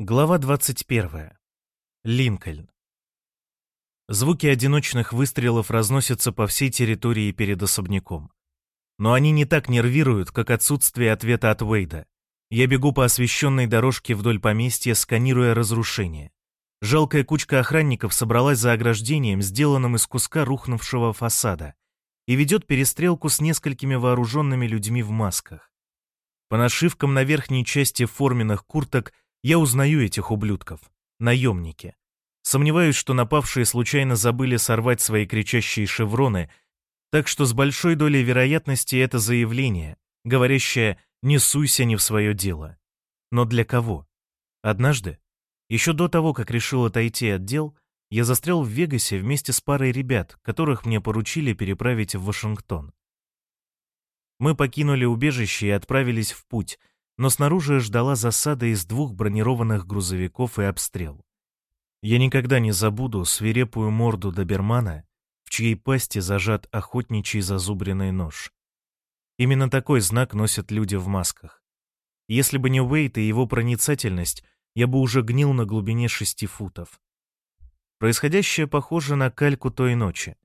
Глава 21. Линкольн. Звуки одиночных выстрелов разносятся по всей территории перед особняком. Но они не так нервируют, как отсутствие ответа от Уэйда. Я бегу по освещенной дорожке вдоль поместья, сканируя разрушение. Жалкая кучка охранников собралась за ограждением, сделанным из куска рухнувшего фасада, и ведет перестрелку с несколькими вооруженными людьми в масках. По нашивкам на верхней части форменных курток – я узнаю этих ублюдков. Наемники. Сомневаюсь, что напавшие случайно забыли сорвать свои кричащие шевроны, так что с большой долей вероятности это заявление, говорящее «не суйся не в свое дело». Но для кого? Однажды, еще до того, как решил отойти от дел, я застрял в Вегасе вместе с парой ребят, которых мне поручили переправить в Вашингтон. Мы покинули убежище и отправились в путь, но снаружи ждала засада из двух бронированных грузовиков и обстрел. Я никогда не забуду свирепую морду добермана, в чьей пасти зажат охотничий зазубренный нож. Именно такой знак носят люди в масках. Если бы не Уэйт и его проницательность, я бы уже гнил на глубине шести футов. Происходящее похоже на кальку той ночи.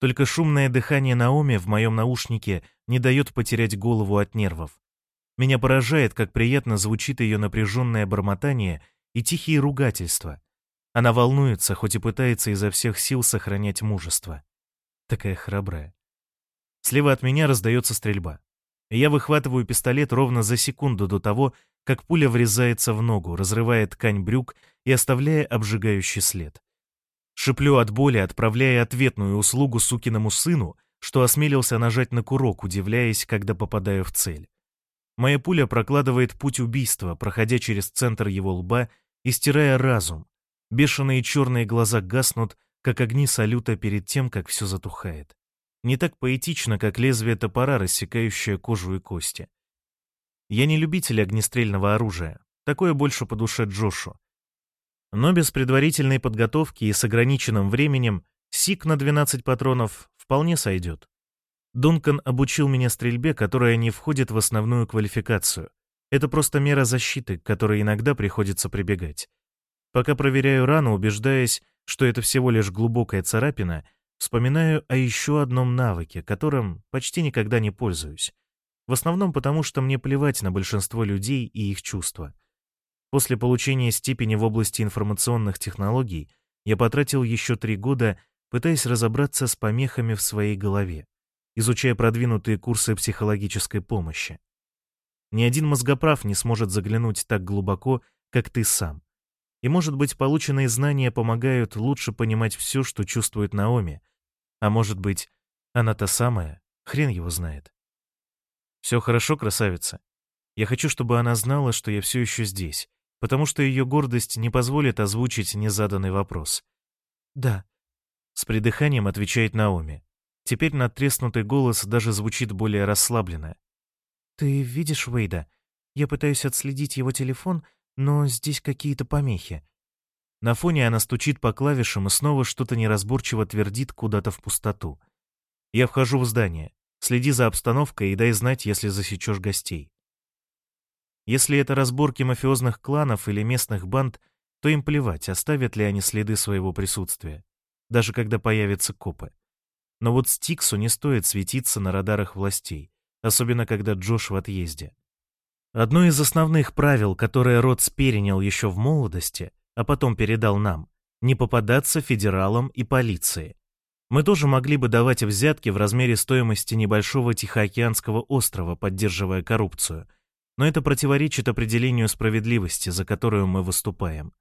Только шумное дыхание Наоми в моем наушнике не дает потерять голову от нервов. Меня поражает, как приятно звучит ее напряженное бормотание и тихие ругательства. Она волнуется, хоть и пытается изо всех сил сохранять мужество. Такая храбрая. Слева от меня раздается стрельба. я выхватываю пистолет ровно за секунду до того, как пуля врезается в ногу, разрывая ткань брюк и оставляя обжигающий след. Шиплю от боли, отправляя ответную услугу сукиному сыну, что осмелился нажать на курок, удивляясь, когда попадаю в цель. Моя пуля прокладывает путь убийства, проходя через центр его лба и стирая разум. Бешеные черные глаза гаснут, как огни салюта перед тем, как все затухает. Не так поэтично, как лезвие топора, рассекающее кожу и кости. Я не любитель огнестрельного оружия. Такое больше по душе Джошу. Но без предварительной подготовки и с ограниченным временем сик на 12 патронов вполне сойдет. Дункан обучил меня стрельбе, которая не входит в основную квалификацию. Это просто мера защиты, к которой иногда приходится прибегать. Пока проверяю рану, убеждаясь, что это всего лишь глубокая царапина, вспоминаю о еще одном навыке, которым почти никогда не пользуюсь. В основном потому, что мне плевать на большинство людей и их чувства. После получения степени в области информационных технологий я потратил еще три года, пытаясь разобраться с помехами в своей голове изучая продвинутые курсы психологической помощи. Ни один мозгоправ не сможет заглянуть так глубоко, как ты сам. И, может быть, полученные знания помогают лучше понимать все, что чувствует Наоми. А может быть, она та самая, хрен его знает. Все хорошо, красавица. Я хочу, чтобы она знала, что я все еще здесь, потому что ее гордость не позволит озвучить незаданный вопрос. «Да», — с придыханием отвечает Наоми. Теперь надтреснутый голос даже звучит более расслабленно. «Ты видишь Уэйда? Я пытаюсь отследить его телефон, но здесь какие-то помехи». На фоне она стучит по клавишам и снова что-то неразборчиво твердит куда-то в пустоту. Я вхожу в здание. Следи за обстановкой и дай знать, если засечешь гостей. Если это разборки мафиозных кланов или местных банд, то им плевать, оставят ли они следы своего присутствия, даже когда появятся копы. Но вот Стиксу не стоит светиться на радарах властей, особенно когда Джош в отъезде. Одно из основных правил, которое Ротс перенял еще в молодости, а потом передал нам, не попадаться федералам и полиции. Мы тоже могли бы давать взятки в размере стоимости небольшого Тихоокеанского острова, поддерживая коррупцию, но это противоречит определению справедливости, за которую мы выступаем.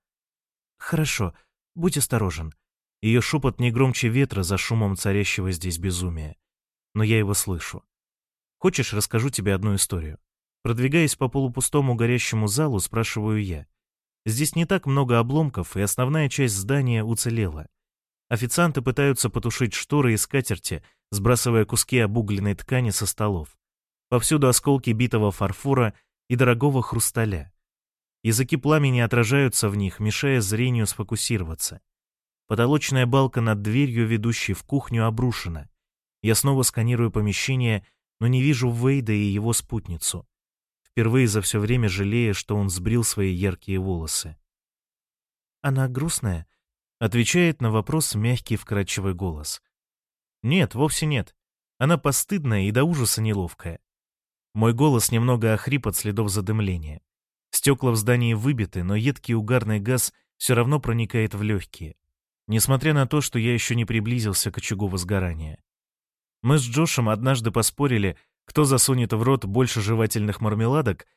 Хорошо, будь осторожен. Ее шепот не громче ветра за шумом царящего здесь безумия. Но я его слышу. Хочешь, расскажу тебе одну историю? Продвигаясь по полупустому горящему залу, спрашиваю я. Здесь не так много обломков, и основная часть здания уцелела. Официанты пытаются потушить шторы и скатерти, сбрасывая куски обугленной ткани со столов. Повсюду осколки битого фарфора и дорогого хрусталя. Языки пламени отражаются в них, мешая зрению сфокусироваться. Потолочная балка над дверью, ведущей в кухню, обрушена. Я снова сканирую помещение, но не вижу Вейда и его спутницу. Впервые за все время жалея, что он сбрил свои яркие волосы. Она грустная?» Отвечает на вопрос мягкий вкрадчивый голос. «Нет, вовсе нет. Она постыдная и до ужаса неловкая. Мой голос немного охрип от следов задымления. Стекла в здании выбиты, но едкий угарный газ все равно проникает в легкие. Несмотря на то, что я еще не приблизился к очагу возгорания. Мы с Джошем однажды поспорили, кто засунет в рот больше жевательных мармеладок.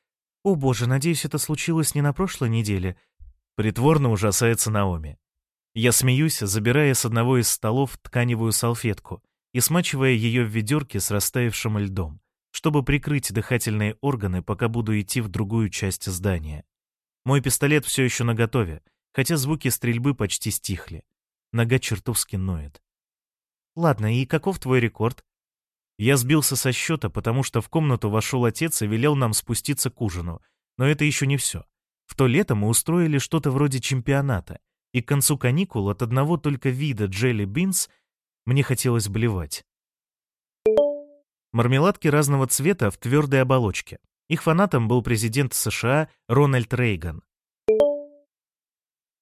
«О боже, надеюсь, это случилось не на прошлой неделе», Притворно ужасается Наоми. Я смеюсь, забирая с одного из столов тканевую салфетку и смачивая ее в ведерке с растаявшим льдом, чтобы прикрыть дыхательные органы, пока буду идти в другую часть здания. Мой пистолет все еще наготове, хотя звуки стрельбы почти стихли. Нога чертовски ноет. «Ладно, и каков твой рекорд?» Я сбился со счета, потому что в комнату вошел отец и велел нам спуститься к ужину. Но это еще не все. В то лето мы устроили что-то вроде чемпионата, и к концу каникул от одного только вида Джелли Бинс мне хотелось блевать. Мармеладки разного цвета в твердой оболочке. Их фанатом был президент США Рональд Рейган.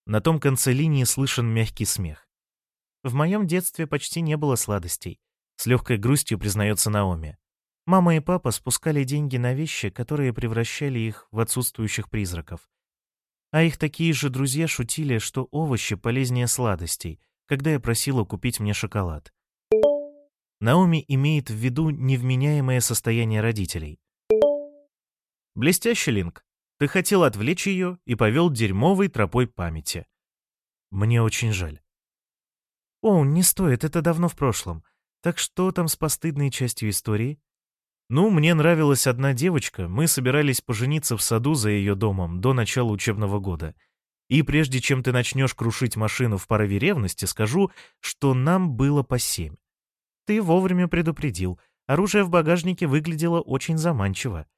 На том конце линии слышен мягкий смех. В моем детстве почти не было сладостей. С легкой грустью признается Наоми. Мама и папа спускали деньги на вещи, которые превращали их в отсутствующих призраков. А их такие же друзья шутили, что овощи полезнее сладостей, когда я просила купить мне шоколад. Наоми имеет в виду невменяемое состояние родителей. Блестящий линк. Ты хотел отвлечь ее и повел дерьмовой тропой памяти. Мне очень жаль. О, не стоит, это давно в прошлом. Так что там с постыдной частью истории? Ну, мне нравилась одна девочка, мы собирались пожениться в саду за ее домом до начала учебного года. И прежде чем ты начнешь крушить машину в порыве ревности, скажу, что нам было по семь. Ты вовремя предупредил. Оружие в багажнике выглядело очень заманчиво.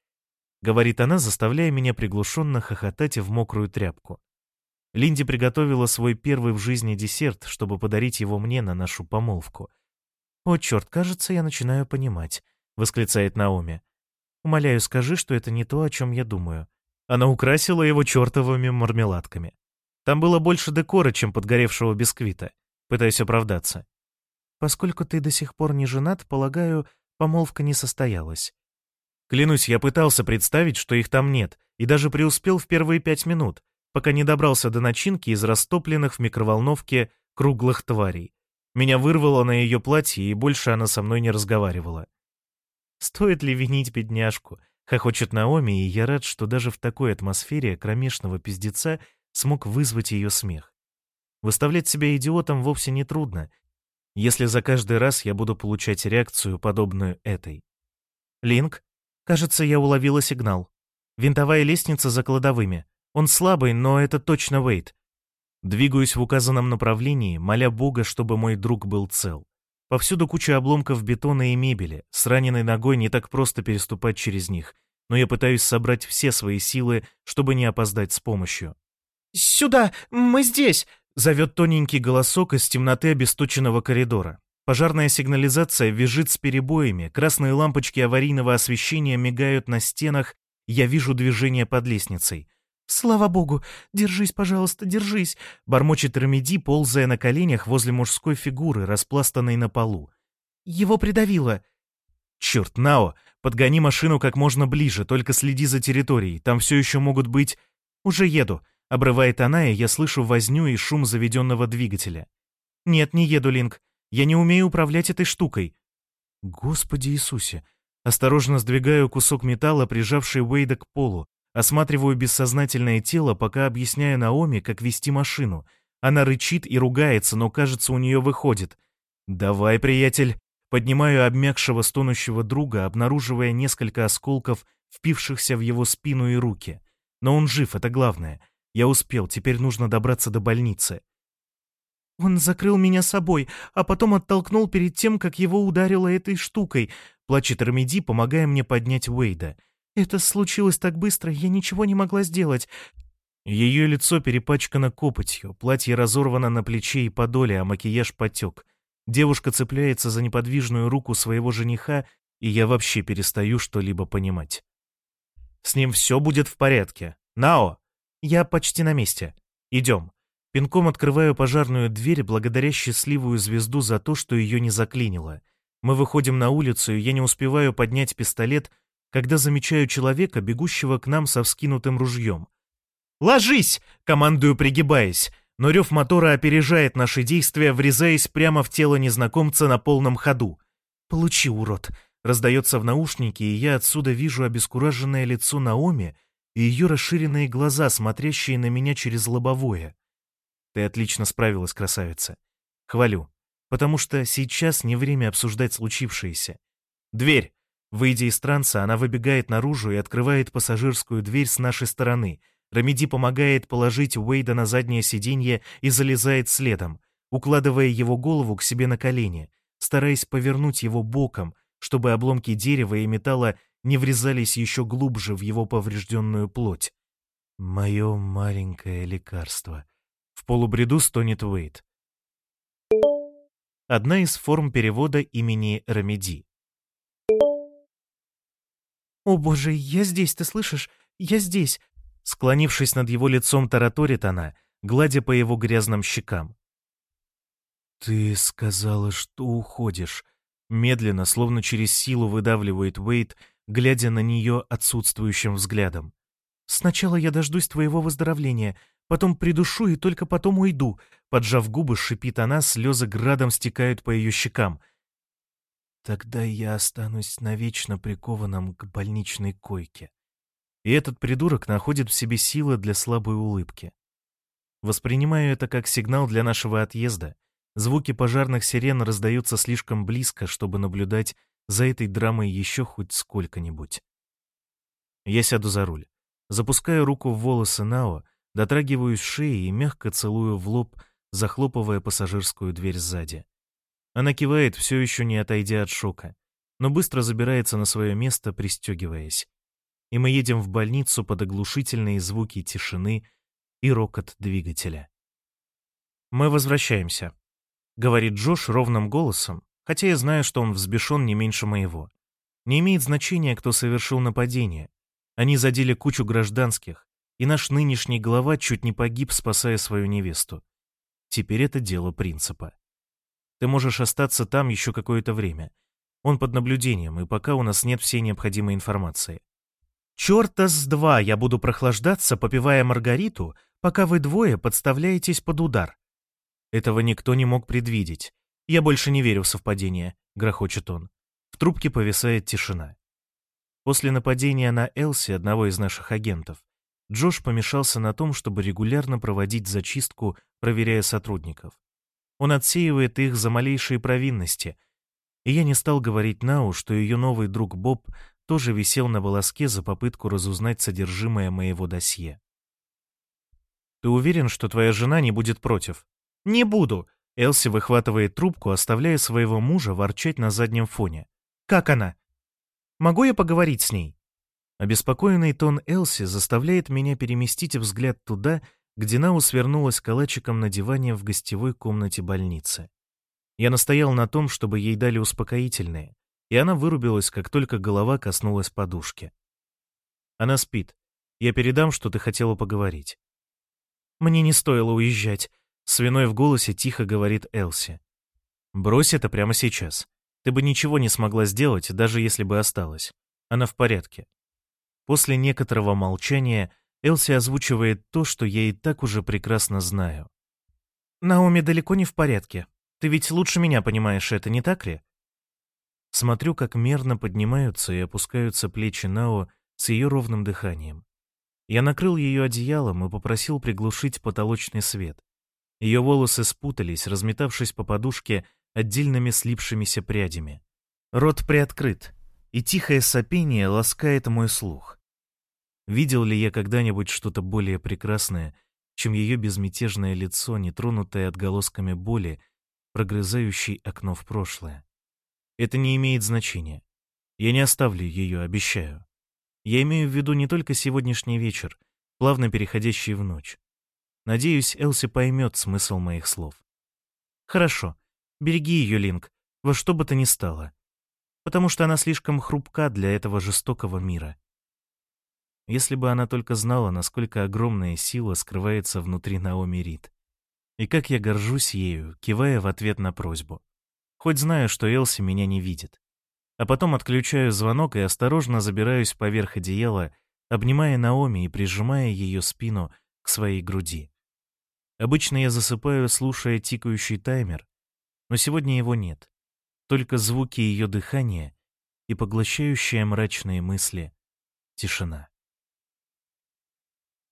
Говорит она, заставляя меня приглушенно хохотать в мокрую тряпку. Линди приготовила свой первый в жизни десерт, чтобы подарить его мне на нашу помолвку. О, черт, кажется, я начинаю понимать. — восклицает Наоми. «Умоляю, скажи, что это не то, о чем я думаю». Она украсила его чертовыми мармеладками. Там было больше декора, чем подгоревшего бисквита. Пытаюсь оправдаться. «Поскольку ты до сих пор не женат, полагаю, помолвка не состоялась». Клянусь, я пытался представить, что их там нет, и даже преуспел в первые пять минут, пока не добрался до начинки из растопленных в микроволновке круглых тварей. Меня вырвало на ее платье, и больше она со мной не разговаривала. Стоит ли винить бедняжку? Хохочет Наоми, и я рад, что даже в такой атмосфере кромешного пиздеца смог вызвать ее смех. Выставлять себя идиотом вовсе не трудно, если за каждый раз я буду получать реакцию, подобную этой. Линк, кажется, я уловила сигнал. Винтовая лестница за кладовыми. Он слабый, но это точно Уэйт. Двигаюсь в указанном направлении, моля Бога, чтобы мой друг был цел. Повсюду куча обломков бетона и мебели. С раненой ногой не так просто переступать через них, но я пытаюсь собрать все свои силы, чтобы не опоздать с помощью. «Сюда! Мы здесь!» — зовет тоненький голосок из темноты обесточенного коридора. Пожарная сигнализация визжит с перебоями, красные лампочки аварийного освещения мигают на стенах, я вижу движение под лестницей. «Слава богу! Держись, пожалуйста, держись!» — бормочет Рамеди, ползая на коленях возле мужской фигуры, распластанной на полу. «Его придавило!» «Черт, Нао! Подгони машину как можно ближе, только следи за территорией, там все еще могут быть...» «Уже еду!» — обрывает она, и я слышу возню и шум заведенного двигателя. «Нет, не еду, Линк. Я не умею управлять этой штукой». «Господи Иисусе!» Осторожно сдвигаю кусок металла, прижавший Уэйда к полу, Осматриваю бессознательное тело, пока объясняю Наоми, как вести машину. Она рычит и ругается, но, кажется, у нее выходит. «Давай, приятель!» Поднимаю обмякшего стонущего друга, обнаруживая несколько осколков, впившихся в его спину и руки. Но он жив, это главное. Я успел, теперь нужно добраться до больницы. «Он закрыл меня собой, а потом оттолкнул перед тем, как его ударило этой штукой», — плачет Рамеди, помогая мне поднять Уэйда. «Это случилось так быстро, я ничего не могла сделать». Ее лицо перепачкано копотью, платье разорвано на плече и подоле, а макияж потек. Девушка цепляется за неподвижную руку своего жениха, и я вообще перестаю что-либо понимать. «С ним все будет в порядке. Нао!» «Я почти на месте. Идем». Пинком открываю пожарную дверь благодаря счастливую звезду за то, что ее не заклинило. Мы выходим на улицу, и я не успеваю поднять пистолет, когда замечаю человека, бегущего к нам со вскинутым ружьем. «Ложись!» — командую, пригибаясь, но рев мотора опережает наши действия, врезаясь прямо в тело незнакомца на полном ходу. «Получи, урод!» — раздается в наушнике, и я отсюда вижу обескураженное лицо Наоми и ее расширенные глаза, смотрящие на меня через лобовое. Ты отлично справилась, красавица. Хвалю. Потому что сейчас не время обсуждать случившееся. Дверь. Выйдя из транса, она выбегает наружу и открывает пассажирскую дверь с нашей стороны. Рамиди помогает положить Уэйда на заднее сиденье и залезает следом, укладывая его голову к себе на колени, стараясь повернуть его боком, чтобы обломки дерева и металла не врезались еще глубже в его поврежденную плоть. «Мое маленькое лекарство», в полубреду стонет Уэйт. Одна из форм перевода имени Рамеди. «О боже, я здесь, ты слышишь? Я здесь!» Склонившись над его лицом, тараторит она, гладя по его грязным щекам. «Ты сказала, что уходишь», — медленно, словно через силу выдавливает Уэйт, глядя на нее отсутствующим взглядом. «Сначала я дождусь твоего выздоровления, потом придушу и только потом уйду», поджав губы, шипит она, слезы градом стекают по ее щекам. «Тогда я останусь навечно прикованным к больничной койке». И этот придурок находит в себе силы для слабой улыбки. Воспринимаю это как сигнал для нашего отъезда. Звуки пожарных сирен раздаются слишком близко, чтобы наблюдать за этой драмой еще хоть сколько-нибудь. Я сяду за руль. Запускаю руку в волосы Нао, дотрагиваюсь шеи и мягко целую в лоб, захлопывая пассажирскую дверь сзади. Она кивает, все еще не отойдя от шока, но быстро забирается на свое место, пристегиваясь. И мы едем в больницу под оглушительные звуки тишины и рокот двигателя. «Мы возвращаемся», — говорит Джош ровным голосом, хотя я знаю, что он взбешен не меньше моего. Не имеет значения, кто совершил нападение. Они задели кучу гражданских, и наш нынешний глава чуть не погиб, спасая свою невесту. Теперь это дело принципа. Ты можешь остаться там еще какое-то время. Он под наблюдением, и пока у нас нет всей необходимой информации. Чёрта с два я буду прохлаждаться, попивая Маргариту, пока вы двое подставляетесь под удар. Этого никто не мог предвидеть. Я больше не верю в совпадение, грохочет он. В трубке повисает тишина. После нападения на Элси, одного из наших агентов, Джош помешался на том, чтобы регулярно проводить зачистку, проверяя сотрудников. Он отсеивает их за малейшие провинности, и я не стал говорить Нау, что ее новый друг Боб тоже висел на волоске за попытку разузнать содержимое моего досье. «Ты уверен, что твоя жена не будет против?» «Не буду!» Элси выхватывает трубку, оставляя своего мужа ворчать на заднем фоне. «Как она?» Могу я поговорить с ней?» Обеспокоенный тон Элси заставляет меня переместить взгляд туда, где Нау свернулась калачиком на диване в гостевой комнате больницы. Я настоял на том, чтобы ей дали успокоительные, и она вырубилась, как только голова коснулась подушки. Она спит. Я передам, что ты хотела поговорить. Мне не стоило уезжать. С виной в голосе тихо говорит Элси. Брось это прямо сейчас. Ты бы ничего не смогла сделать, даже если бы осталась. Она в порядке. После некоторого молчания Элси озвучивает то, что я и так уже прекрасно знаю. «Наоми далеко не в порядке. Ты ведь лучше меня понимаешь это, не так ли?» Смотрю, как мерно поднимаются и опускаются плечи Нао с ее ровным дыханием. Я накрыл ее одеялом и попросил приглушить потолочный свет. Ее волосы спутались, разметавшись по подушке отдельными слипшимися прядями. Рот приоткрыт, и тихое сопение ласкает мой слух. Видел ли я когда-нибудь что-то более прекрасное, чем ее безмятежное лицо, не тронутое отголосками боли, прогрызающей окно в прошлое? Это не имеет значения. Я не оставлю ее, обещаю. Я имею в виду не только сегодняшний вечер, плавно переходящий в ночь. Надеюсь, Элси поймет смысл моих слов. Хорошо, Береги ее, Линк, во что бы то ни стало. Потому что она слишком хрупка для этого жестокого мира. Если бы она только знала, насколько огромная сила скрывается внутри Наоми Рид. И как я горжусь ею, кивая в ответ на просьбу. Хоть знаю, что Элси меня не видит. А потом отключаю звонок и осторожно забираюсь поверх одеяла, обнимая Наоми и прижимая ее спину к своей груди. Обычно я засыпаю, слушая тикающий таймер, но сегодня его нет. Только звуки ее дыхания и поглощающая мрачные мысли тишина.